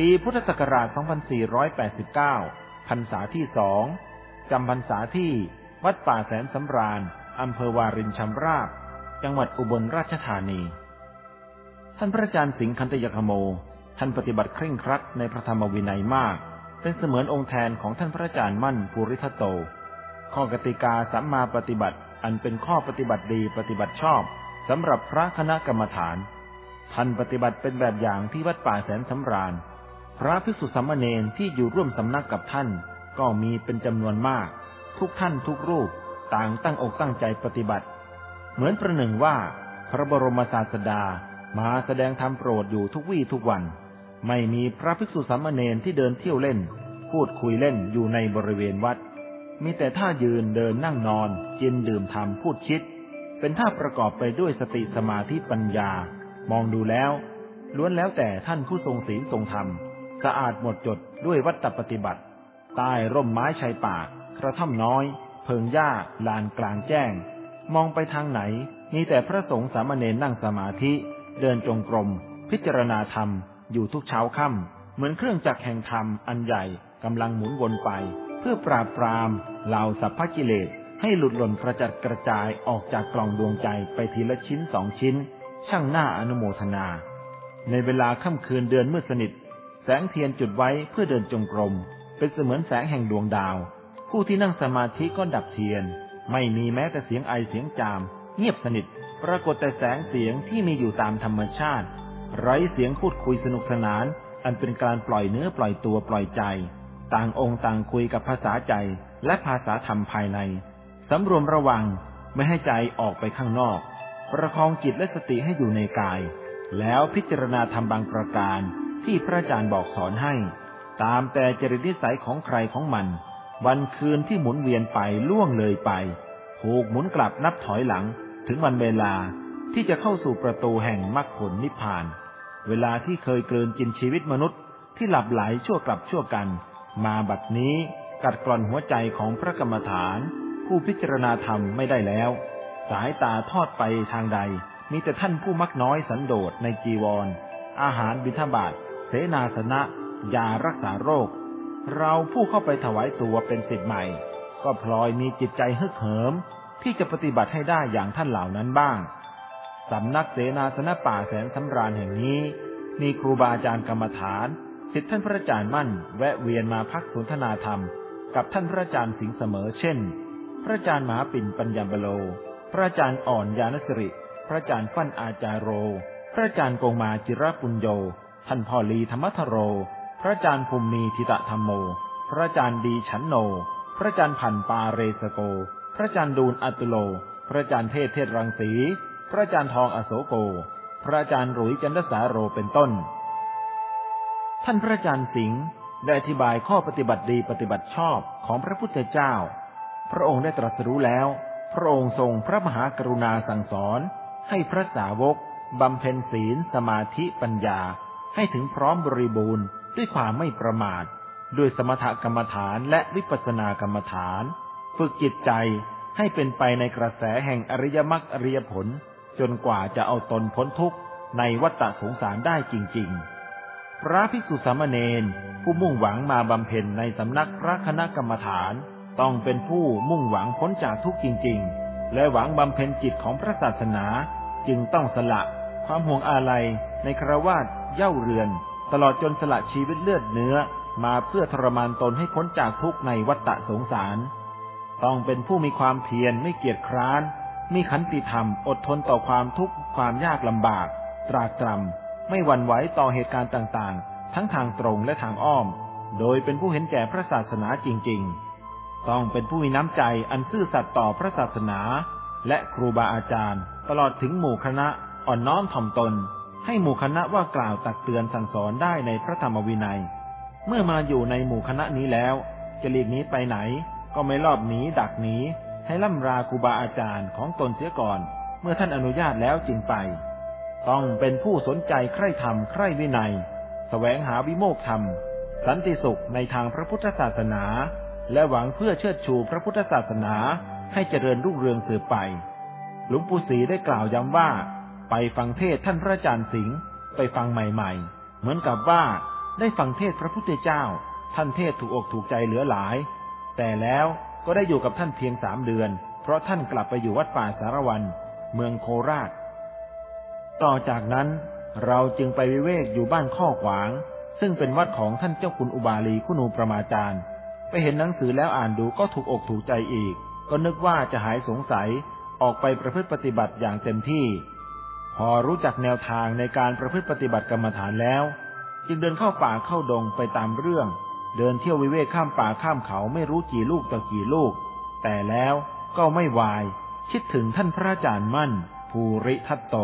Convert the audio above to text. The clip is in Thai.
ปีพุทธศักราช 2489 พรรษาที่สองจำพรรษาที่วัดป่าแสนสำราญ อำเภอวารินชำราบ จังหวัดอุบลราชธานี ท่านพระอาจารย์สิงห์คันตยคโม ท่านปฏิบัติเคร่งครัดในพระธรรมวินัยมาก เป็นเสมือนองค์แทนของท่านพระอาจารย์มั่นภูริทัตโต ข้อกติกาสัมมาปฏิบัติ อันเป็นข้อปฏิบัติดีปฏิบัติชอบสำหรับพระคณะกรรมฐาน ท่านปฏิบัติเป็นแบบอย่างที่วัดป่าแสนสำราญ พระภิกษุสามเณรที่อยู่ร่วมสำนักกับท่าน ก็มีเป็นจำนวนมาก ทุกท่านทุกรูปต่างตั้งอกตั้งใจปฏิบัติ เหมือนประหนึ่งว่า พระบรมศาสดามาแสดงธรรมโปรดอยู่ทุกวี่ทุกวัน ไม่มีพระภิกษุสามเณรที่เดินเที่ยวเล่น พูดคุยเล่นอยู่ในบริเวณวัด มีแต่ท่ายืนเดินนั่งนอนกินดื่มทำพูดคิด เป็นท่าประกอบไปด้วยสติสมาธิปัญญา มองดูแล้ว ล้วนแล้วแต่ท่านผู้ทรงศีลทรงธรรม สะอาดหมดจดด้วยวัตถปฏิบัติ ใต้ร่มไม้ชายป่า กระท่อมน้อย เพิงหญ้า ลานกลางแจ้ง มองไปทางไหน มีแต่พระสงฆ์สามเณรนั่งสมาธิ เดินจงกรม พิจารณาธรรม อยู่ทุกเช้าค่ำเหมือนเครื่องจักรแห่งธรรมอันใหญ่กำลังหมุนวนไป เพื่อปราบปรามเหล่าสัพพกิเลสให้หลุดหล่นกระจัดกระจายออกจากกล่องดวงใจไปทีละชิ้นสองชิ้น ช่างหน้าอนุโมทนา ในเวลาค่ำคืนเดือนมืดสนิท แสงเทียนจุดไว้เพื่อเดินจงกรม เป็นเสมือนแสงแห่งดวงดาว ผู้ที่นั่งสมาธิก็ดับเทียน ไม่มีแม้แต่เสียงไอเสียงจาม เงียบสนิท ปรากฏแต่แสงเสียงที่มีอยู่ตามธรรมชาติ ไร้เสียงพูดคุยสนุกสนาน อันเป็นการปล่อยเนื้อปล่อยตัวปล่อยใจ ต่างองค์ต่างคุยกับภาษาใจและภาษาธรรมภายใน สำรวมระวังไม่ให้ใจออกไปข้างนอก ประคองจิตและสติให้อยู่ในกาย แล้วพิจารณาธรรมบางประการ ที่พระอาจารย์บอกสอนให้ ตามแต่จริตนิสัยของใครของมัน วันคืนที่หมุนเวียนไปล่วงเลยไปถูกหมุนกลับนับถอยหลัง ถึงวันเวลาที่จะเข้าสู่ประตูแห่งมรรคผลนิพพาน เวลาที่เคยเกินกินชีวิตมนุษย์ ที่หลับไหลชั่วกลับชั่วกัน มาบัดนี้กัดกร่อนหัวใจของพระกรรมฐาน ผู้พิจารณาธรรมไม่ได้แล้ว สายตาทอดไปทางใด มีแต่ท่านผู้มักน้อยสันโดษในจีวรอาหารบิณฑบาต เสนาสนะยารักษาโรค เราผู้เข้าไปถวายตัวเป็นศิษย์ใหม่ ก็พลอยมีจิตใจฮึกเหิม ที่จะปฏิบัติให้ได้อย่างท่านเหล่านั้นบ้างสำนักเสนาสนะป่าแสนสำราญแห่งนี้ มีครูบาอาจารย์กรรมฐานสิทธิท่านพระอาจารย์มั่น แวะเวียนมาพักสนทนาธรรม กับท่านพระอาจารย์สิงห์เสมอเช่น พระอาจารย์มหาปิ่นปัญญาบโล พระอาจารย์อ่อนยานสิริ พระอาจารย์ฟั่นอาจารโร พระอาจารย์กงมาจิรปุญโย ท่านพ่อลีธรรมทโร พระอาจารย์ภูมิทิตะธรรมโม พระอาจารย์ดีฉันโน พระอาจารย์พันปาเรสโก พระอาจารย์ดูลอัตุโล พระอาจารย์เทศเทศรังสี พระอาจารย์ทองอโศโก พระอาจารย์หลุยจันทสาโรเป็นต้น ท่านพระอาจารย์สิงห์ได้อธิบายข้อปฏิบัติดีปฏิบัติชอบของพระพุทธเจ้า พระองค์ได้ตรัสรู้แล้ว พระองค์ทรงพระมหากรุณาสั่งสอน ให้พระสาวกบำเพ็ญศีลสมาธิปัญญา ให้ถึงพร้อมบริบูรณ์ด้วยความไม่ประมาท ด้วยสมถกรรมฐานและวิปัสสนากรรมฐาน ฝึกจิตใจให้เป็นไปในกระแสแห่งอริยมรรคอริยผล จนกว่าจะเอาตนพ้นทุกข์ในวัฏสงสารได้จริง ๆ พระภิกษุสามเณรผู้มุ่งหวังมาบำเพ็ญในสำนักพระคณะกรรมฐาน ต้องเป็นผู้มุ่งหวังพ้นจากทุกข์จริง ๆ และหวังบำเพ็ญจิตของพระศาสนาจึงต้องสละความห่วงอาลัยในครวาส เย่าเรือน ตลอดจนสละชีวิตเลือดเนื้อมาเพื่อทรมานตนให้พ้นจากทุกข์ในวัฏฏะสงสาร ต้องเป็นผู้มีความเพียรไม่เกียจคร้าน มีขันติธรรมอดทนต่อความทุกข์ความยากลำบาก ตรากตรำไม่หวั่นไหวต่อเหตุการณ์ต่างๆ ทั้งทางตรงและทางอ้อม โดยเป็นผู้เห็นแก่พระศาสนาจริง ๆ ต้องเป็นผู้มีน้ำใจอันซื่อสัตย์ต่อพระศาสนา และครูบาอาจารย์ ตลอดถึงหมู่คณะอ่อนน้อมถ่อมตน ให้หมู่คณะว่ากล่าวตักเตือนสั่งสอนได้ในพระธรรมวินัย เมื่อมาอยู่ในหมู่คณะนี้แล้ว จะหลีกหนี้ไปไหน ก็ไม่รอบหนีดักหนีให้ล่ำราครูบาอาจารย์ของตนเสียก่อน เมื่อท่านอนุญาตแล้วจึงไป ต้องเป็นผู้สนใจใคร่ธรรมใคร่วินัยแสวงหาวิโมกธรรม สันติสุขในทางพระพุทธศาสนา และหวังเพื่อเชิดชูพระพุทธศาสนาให้เจริญรุ่งเรืองสืบไป หลวงปู่ศรีได้กล่าวย้ำว่า ไปฟังเทศท่านพระอาจารย์สิงห์ไปฟังใหม่ๆ เหมือนกับว่าได้ฟังเทศพระพุทธเจ้า ท่านเทศถูกอกถูกใจเหลือหลาย แต่แล้วก็ได้อยู่กับท่านเพียงสามเดือน เพราะท่านกลับไปอยู่วัดป่าสารวัน เมืองโคราช ต่อจากนั้นเราจึงไปวิเวกอยู่บ้านข้อขวาง ซึ่งเป็นวัดของท่านเจ้าคุณอุบาลีคุณูประมาจารย์ ไปเห็นหนังสือแล้วอ่านดูก็ถูกอกถูกใจอีก ก็นึกว่าจะหายสงสัยออกไปประพฤติปฏิบัติอย่างเต็มที่ พอรู้จักแนวทางในการประพฤติปฏิบัติกรรมฐานแล้ว จึงเดินเข้าป่าเข้าดงไปตามเรื่อง เดินเที่ยววิเวกข้ามป่าข้ามเขาไม่รู้กี่ลูกต่อกี่ลูก แต่แล้วก็ไม่วาย คิดถึงท่านพระอาจารย์มั่น ภูริทัตโต